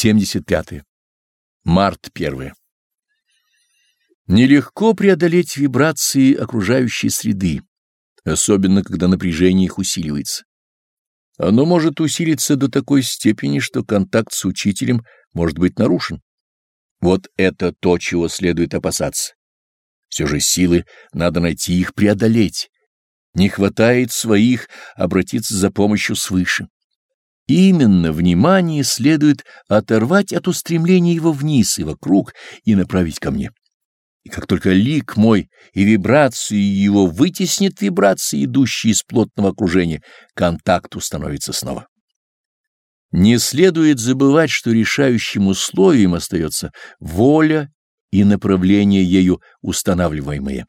75. -е. Март 1. Нелегко преодолеть вибрации окружающей среды, особенно когда напряжение их усиливается. Оно может усилиться до такой степени, что контакт с учителем может быть нарушен. Вот это то, чего следует опасаться. Все же силы надо найти их преодолеть. Не хватает своих обратиться за помощью свыше. Именно внимание следует оторвать от устремления его вниз и вокруг и направить ко мне. И как только лик мой и вибрации его вытеснит вибрации, идущие из плотного окружения, контакт установится снова. Не следует забывать, что решающим условием остается воля и направление ею устанавливаемое.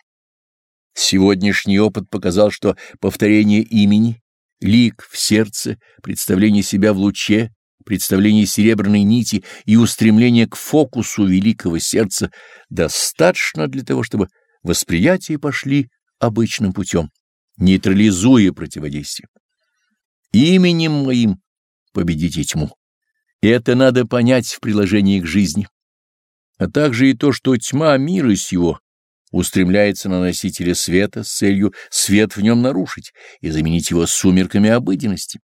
Сегодняшний опыт показал, что повторение имени лик в сердце, представление себя в луче, представление серебряной нити и устремление к фокусу великого сердца достаточно для того, чтобы восприятия пошли обычным путем, нейтрализуя противодействие. Именем моим победите тьму. Это надо понять в приложении к жизни. А также и то, что тьма мира сего устремляется на носителя света с целью свет в нем нарушить и заменить его сумерками обыденности.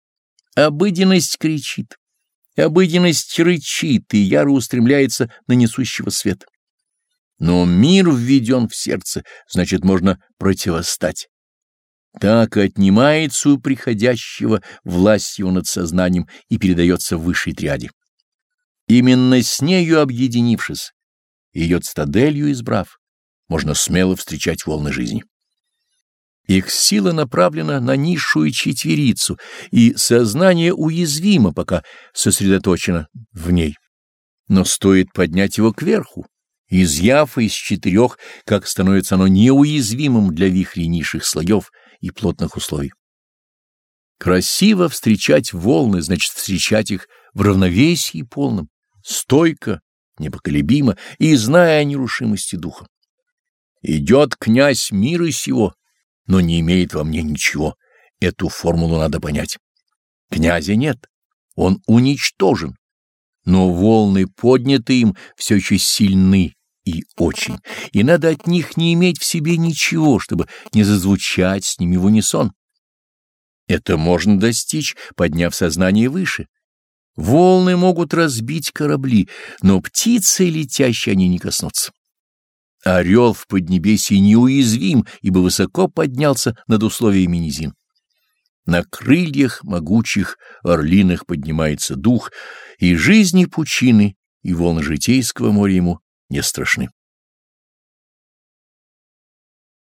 Обыденность кричит, обыденность рычит и яро устремляется на несущего света. Но мир введен в сердце, значит, можно противостать. Так отнимается у приходящего власть его над сознанием и передается высшей триаде. Именно с нею объединившись, ее цитаделью избрав, можно смело встречать волны жизни. Их сила направлена на низшую четверицу, и сознание уязвимо, пока сосредоточено в ней. Но стоит поднять его кверху, изъяв из четырех, как становится оно неуязвимым для вихрей низших слоев и плотных условий. Красиво встречать волны, значит, встречать их в равновесии полном, стойко, непоколебимо и зная о нерушимости духа. Идет князь мира сего, но не имеет во мне ничего. Эту формулу надо понять. Князя нет, он уничтожен, но волны, поднятые им, все еще сильны и очень, и надо от них не иметь в себе ничего, чтобы не зазвучать с ними в унисон. Это можно достичь, подняв сознание выше. Волны могут разбить корабли, но птицы летящие они не коснутся. Орел в Поднебесье неуязвим, ибо высоко поднялся над условиями низин. На крыльях могучих орлиных поднимается дух, и жизни пучины, и волны житейского моря ему не страшны.